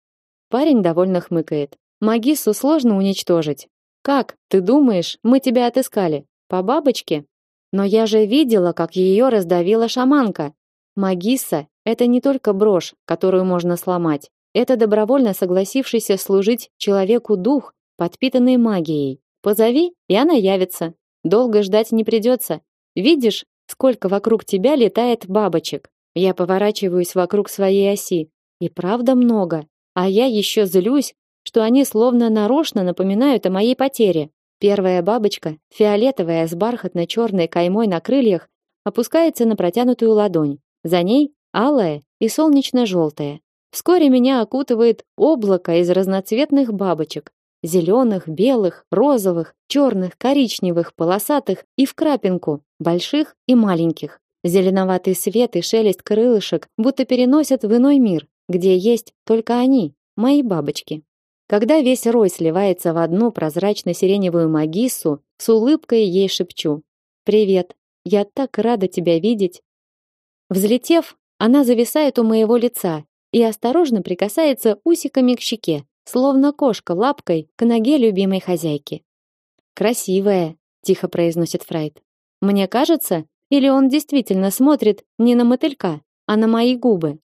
Парень довольно хмыкает. Магиссу сложно уничтожить. Как? Ты думаешь, мы тебя отыскали? По бабочке? Но я же видела, как ее раздавила шаманка. Магисса это не только брошь, которую можно сломать. Это добровольно согласившийся служить человеку дух, подпитанный магией. Позови, и она явится. Долго ждать не придется. Видишь, Сколько вокруг тебя летает бабочек? Я поворачиваюсь вокруг своей оси. И правда много. А я еще злюсь, что они словно нарочно напоминают о моей потере. Первая бабочка, фиолетовая с бархатно-черной каймой на крыльях, опускается на протянутую ладонь. За ней алая и солнечно-желтая. Вскоре меня окутывает облако из разноцветных бабочек зеленых, белых, розовых, черных, коричневых, полосатых и в крапинку, больших и маленьких. Зеленоватый свет и шелест крылышек будто переносят в иной мир, где есть только они, мои бабочки. Когда весь рой сливается в одну прозрачно-сиреневую магиссу, с улыбкой ей шепчу: "Привет. Я так рада тебя видеть". Взлетев, она зависает у моего лица и осторожно прикасается усиками к щеке, словно кошка лапкой к ноге любимой хозяйки. Красивая, тихо произносит Фрайд. Мне кажется, или он действительно смотрит не на мотылька, а на мои губы.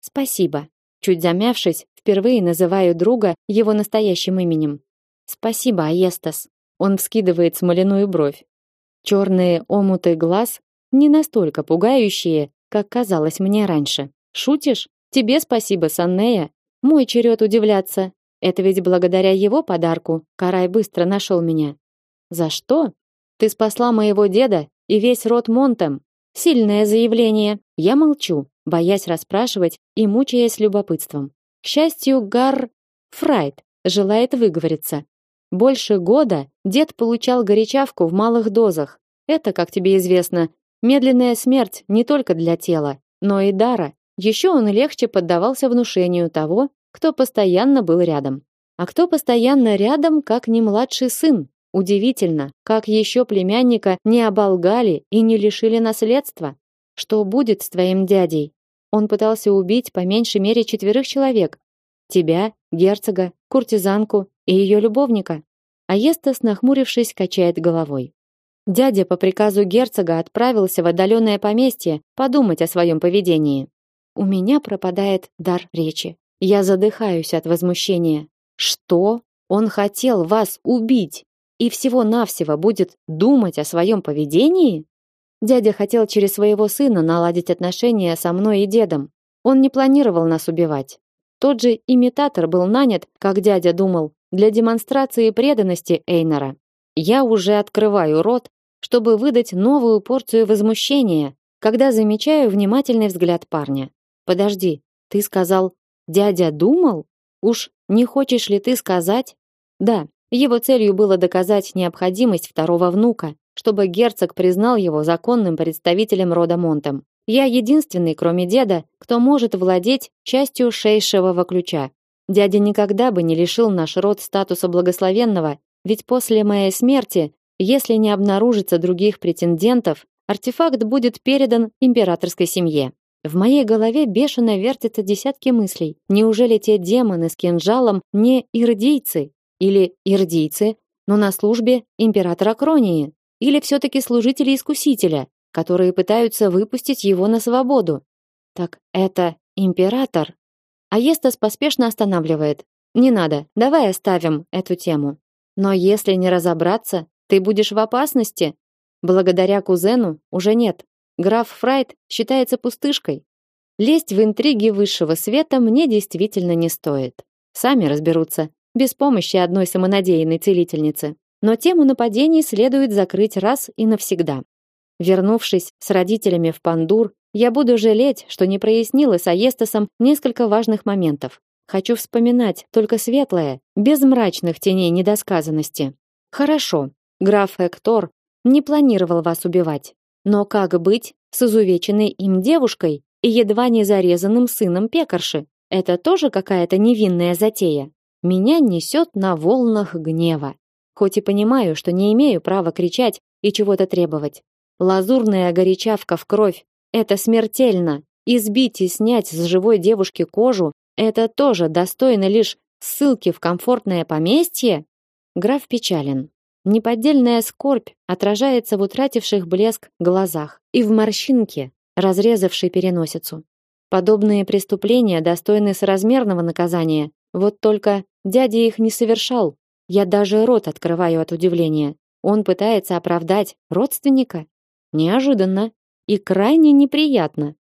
Спасибо. Чуть замявшись, впервые называю друга его настоящим именем. Спасибо, Аестас. Он вскидывает смоляную бровь. Черные омуты глаз не настолько пугающие, как казалось мне раньше. Шутишь? Тебе спасибо, Саннея. Мой черед удивляться. Это ведь благодаря его подарку Карай быстро нашел меня. За что? Ты спасла моего деда и весь род Монтем. Сильное заявление. Я молчу, боясь расспрашивать и мучаясь любопытством. К счастью, Гар Фрайт желает выговориться. Больше года дед получал горячавку в малых дозах. Это, как тебе известно, медленная смерть не только для тела, но и дара. Еще он легче поддавался внушению того, кто постоянно был рядом. А кто постоянно рядом, как не младший сын? Удивительно, как еще племянника не оболгали и не лишили наследства. Что будет с твоим дядей? Он пытался убить по меньшей мере четверых человек. Тебя, герцога, куртизанку и ее любовника. А Естас, нахмурившись, качает головой. Дядя по приказу герцога отправился в отдаленное поместье подумать о своем поведении. У меня пропадает дар речи. Я задыхаюсь от возмущения. Что? Он хотел вас убить и всего-навсего будет думать о своем поведении? Дядя хотел через своего сына наладить отношения со мной и дедом. Он не планировал нас убивать. Тот же имитатор был нанят, как дядя думал, для демонстрации преданности Эйнора. Я уже открываю рот, чтобы выдать новую порцию возмущения, когда замечаю внимательный взгляд парня. Подожди, ты сказал, дядя думал? Уж не хочешь ли ты сказать? Да, его целью было доказать необходимость второго внука, чтобы герцог признал его законным представителем рода Монтем. Я единственный, кроме деда, кто может владеть частью шейшевого ключа. Дядя никогда бы не лишил наш род статуса благословенного, ведь после моей смерти, если не обнаружится других претендентов, артефакт будет передан императорской семье. В моей голове бешено вертятся десятки мыслей. Неужели те демоны с кинжалом не ирдийцы? Или ирдийцы, но на службе императора Кронии? Или все-таки служители-искусителя, которые пытаются выпустить его на свободу? Так это император? Аестас поспешно останавливает. Не надо, давай оставим эту тему. Но если не разобраться, ты будешь в опасности. Благодаря кузену уже нет. Граф Фрайт считается пустышкой. Лезть в интриги высшего света мне действительно не стоит. Сами разберутся, без помощи одной самонадеянной целительницы. Но тему нападений следует закрыть раз и навсегда. Вернувшись с родителями в Пандур, я буду жалеть, что не прояснила с Аестасом несколько важных моментов. Хочу вспоминать только светлое, без мрачных теней недосказанности. Хорошо, граф Эктор не планировал вас убивать. Но как быть с изувеченной им девушкой и едва не зарезанным сыном пекарши? Это тоже какая-то невинная затея. Меня несет на волнах гнева. Хоть и понимаю, что не имею права кричать и чего-то требовать. Лазурная горячавка в кровь это смертельно. Избить и снять с живой девушки кожу это тоже достойно лишь ссылки в комфортное поместье. Граф печален. Неподдельная скорбь отражается в утративших блеск глазах и в морщинке, разрезавшей переносицу. Подобные преступления достойны соразмерного наказания. Вот только дядя их не совершал. Я даже рот открываю от удивления. Он пытается оправдать родственника? Неожиданно и крайне неприятно.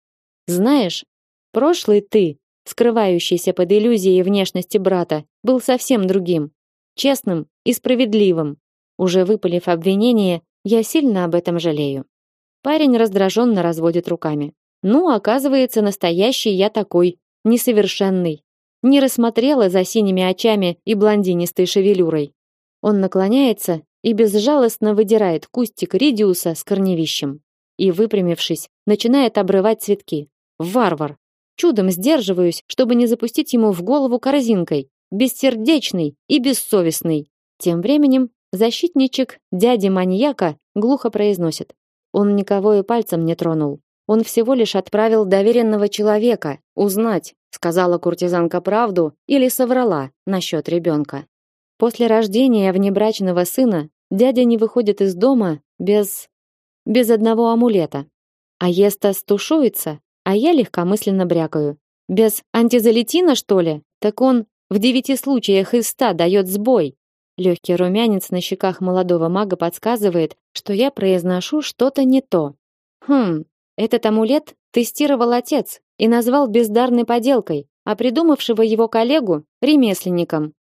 Знаешь, прошлый ты, скрывающийся под иллюзией внешности брата, был совсем другим, честным и справедливым. Уже выпалив обвинение, я сильно об этом жалею. Парень раздраженно разводит руками. Ну, оказывается, настоящий я такой, несовершенный. Не рассмотрела за синими очами и блондинистой шевелюрой. Он наклоняется и безжалостно выдирает кустик ридиуса с корневищем. И, выпрямившись, начинает обрывать цветки. Варвар. Чудом сдерживаюсь, чтобы не запустить ему в голову корзинкой. Бессердечный и бессовестный. Тем временем Защитничек дяди-маньяка глухо произносит. Он никого и пальцем не тронул. Он всего лишь отправил доверенного человека узнать, сказала куртизанка правду или соврала насчет ребенка. После рождения внебрачного сына дядя не выходит из дома без без одного амулета. А еста стушуется, а я легкомысленно брякаю. Без антизалетина, что ли? Так он в девяти случаях из ста дает сбой. Легкий румянец на щеках молодого мага подсказывает, что я произношу что-то не то. Хм, этот амулет тестировал отец и назвал бездарной поделкой, а придумавшего его коллегу ремесленником.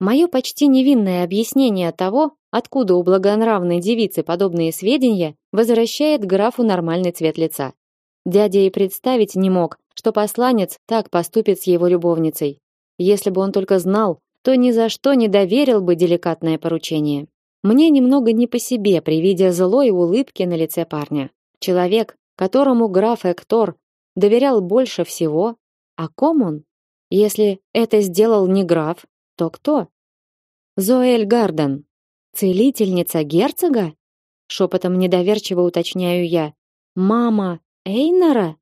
Мое почти невинное объяснение того, откуда у благонравной девицы подобные сведения, возвращает графу нормальный цвет лица. Дядя и представить не мог, что посланец так поступит с его любовницей. Если бы он только знал, то ни за что не доверил бы деликатное поручение. Мне немного не по себе при виде злой улыбки на лице парня. Человек, которому граф Эктор доверял больше всего, а ком он? Если это сделал не граф, то кто? Зоэль Гарден, целительница герцога? Шепотом недоверчиво уточняю я. Мама Эйнора?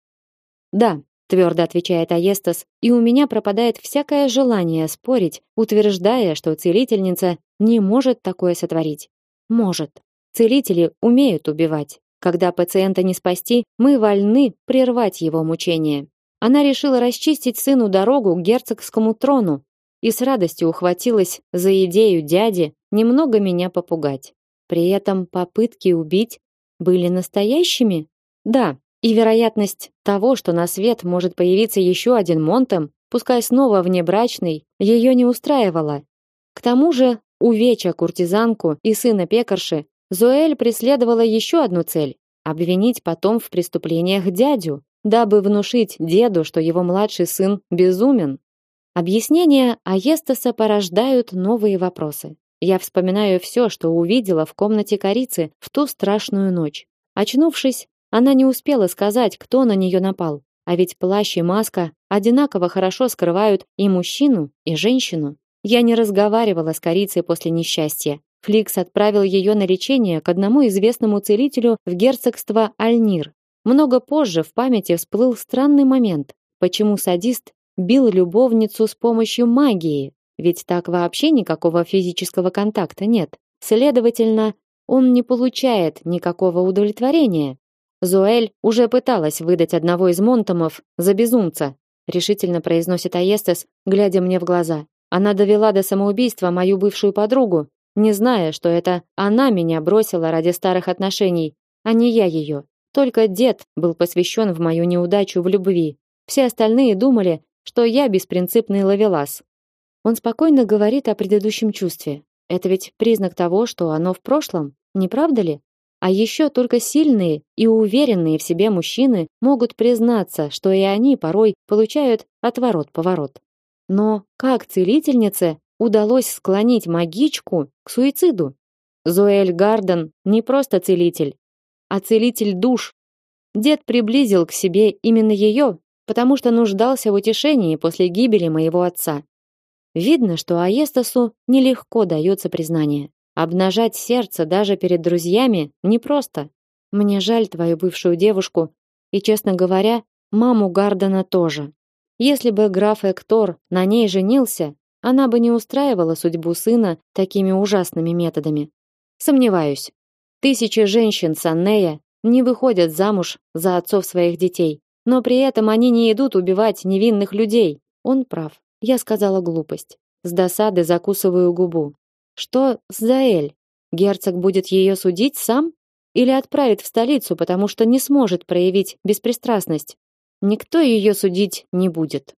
Да, твердо отвечает Аестас, и у меня пропадает всякое желание спорить, утверждая, что целительница не может такое сотворить. Может. Целители умеют убивать. Когда пациента не спасти, мы вольны прервать его мучения. Она решила расчистить сыну дорогу к герцогскому трону и с радостью ухватилась за идею дяди немного меня попугать. При этом попытки убить были настоящими? Да, и вероятность того, что на свет может появиться еще один Монтем, пускай снова внебрачный, ее не устраивало. К тому же, увеча куртизанку и сына пекарши, Зоэль преследовала еще одну цель обвинить потом в преступлениях дядю, дабы внушить деду, что его младший сын безумен. Объяснения Аестаса порождают новые вопросы. Я вспоминаю все, что увидела в комнате корицы в ту страшную ночь. Очнувшись, она не успела сказать, кто на нее напал. А ведь плащ и маска одинаково хорошо скрывают и мужчину, и женщину. Я не разговаривала с корицей после несчастья. Фликс отправил ее на лечение к одному известному целителю в герцогство Альнир. Много позже в памяти всплыл странный момент. Почему садист бил любовницу с помощью магии? Ведь так вообще никакого физического контакта нет. Следовательно, он не получает никакого удовлетворения. Зоэль уже пыталась выдать одного из монтомов за безумца, решительно произносит Аестес, глядя мне в глаза. Она довела до самоубийства мою бывшую подругу, не зная, что это она меня бросила ради старых отношений, а не я ее. Только дед был посвящен в мою неудачу в любви. Все остальные думали, что я беспринципный ловелас. Он спокойно говорит о предыдущем чувстве. Это ведь признак того, что оно в прошлом, не правда ли? А еще только сильные и уверенные в себе мужчины могут признаться, что и они порой получают отворот-поворот. Но как целительнице удалось склонить магичку к суициду. Зоэль Гарден не просто целитель, а целитель душ. Дед приблизил к себе именно ее, потому что нуждался в утешении после гибели моего отца. Видно, что Аестасу нелегко дается признание. Обнажать сердце даже перед друзьями непросто. Мне жаль твою бывшую девушку, и, честно говоря, маму Гардена тоже. Если бы граф Эктор на ней женился, она бы не устраивала судьбу сына такими ужасными методами. Сомневаюсь. Тысячи женщин Саннея не выходят замуж за отцов своих детей, но при этом они не идут убивать невинных людей. Он прав. Я сказала глупость. С досады закусываю губу. Что с Заэль? Герцог будет ее судить сам или отправит в столицу, потому что не сможет проявить беспристрастность? Никто ее судить не будет.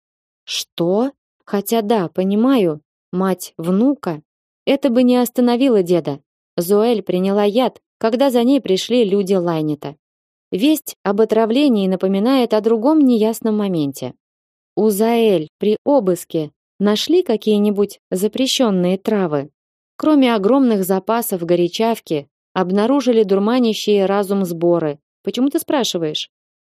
Что? Хотя да, понимаю, мать внука. Это бы не остановило деда. Зоэль приняла яд, когда за ней пришли люди Лайнета. Весть об отравлении напоминает о другом неясном моменте. У Заэль при обыске нашли какие-нибудь запрещенные травы. Кроме огромных запасов горячавки, обнаружили дурманящие разум сборы. Почему ты спрашиваешь?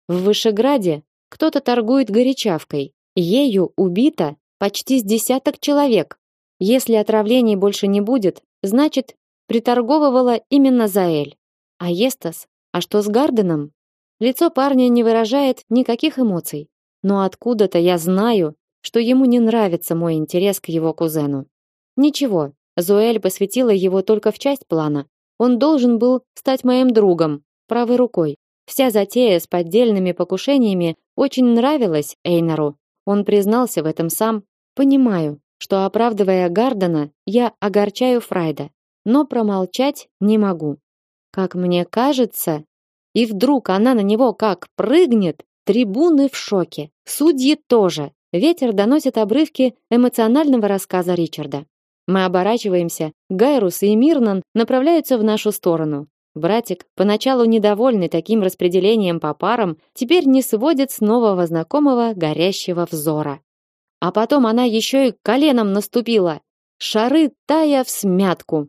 В Вышеграде кто-то торгует горячавкой. Ею убито почти с десяток человек. Если отравлений больше не будет, значит, приторговывала именно Заэль. А Естас? А что с Гарденом? Лицо парня не выражает никаких эмоций, но откуда-то я знаю, что ему не нравится мой интерес к его кузену. Ничего, Зоэль посвятила его только в часть плана. Он должен был стать моим другом, правой рукой. Вся затея с поддельными покушениями очень нравилась Эйнару, он признался в этом сам. Понимаю, что оправдывая Гардена, я огорчаю Фрайда, но промолчать не могу. Как мне кажется, и вдруг она на него как прыгнет, трибуны в шоке, судьи тоже. Ветер доносит обрывки эмоционального рассказа Ричарда. Мы оборачиваемся, Гайрус и Мирнан направляются в нашу сторону. Братик, поначалу недовольный таким распределением по парам, теперь не сводит с нового знакомого горящего взора. А потом она еще и коленом наступила. Шары тая в смятку.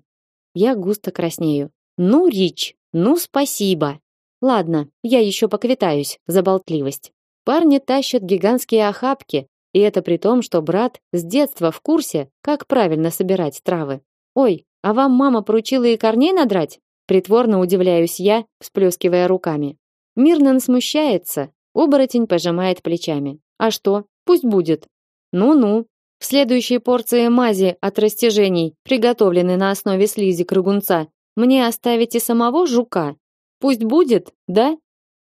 Я густо краснею. Ну, Рич, ну спасибо. Ладно, я еще поквитаюсь за болтливость. Парни тащат гигантские охапки, и это при том, что брат с детства в курсе, как правильно собирать травы. Ой, а вам мама поручила и корней надрать? Притворно удивляюсь я, всплескивая руками. Мирнан смущается, оборотень пожимает плечами. А что? Пусть будет. Ну-ну. В следующей порции мази от растяжений, приготовленной на основе слизи крыгунца, мне оставите самого жука. Пусть будет, да?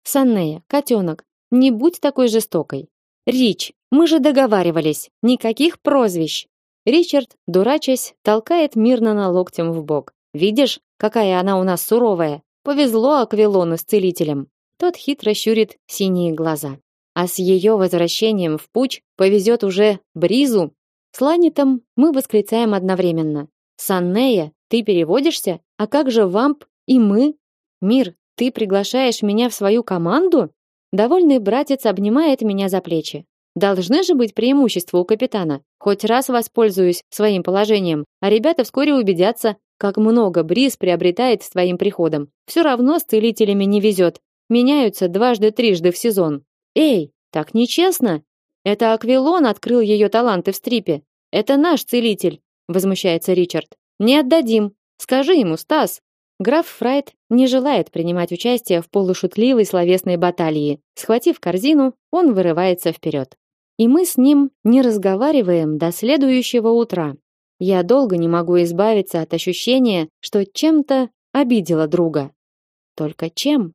Саннея, котенок, не будь такой жестокой. Рич, мы же договаривались, никаких прозвищ. Ричард, дурачась, толкает Мирнана локтем в бок. Видишь, какая она у нас суровая. Повезло Аквилону с целителем. Тот хитро щурит синие глаза. А с ее возвращением в путь повезет уже Бризу. С Ланитом мы восклицаем одновременно. Саннея, ты переводишься? А как же Вамп и мы? Мир, ты приглашаешь меня в свою команду? Довольный братец обнимает меня за плечи. Должны же быть преимущества у капитана. Хоть раз воспользуюсь своим положением, а ребята вскоре убедятся, как много Бриз приобретает с твоим приходом. Все равно с целителями не везет. Меняются дважды-трижды в сезон. Эй, так нечестно. Это Аквилон открыл ее таланты в стрипе. Это наш целитель, возмущается Ричард. Не отдадим. Скажи ему, Стас. Граф Фрайт не желает принимать участие в полушутливой словесной баталии. Схватив корзину, он вырывается вперед. И мы с ним не разговариваем до следующего утра. Я долго не могу избавиться от ощущения, что чем-то обидела друга. Только чем?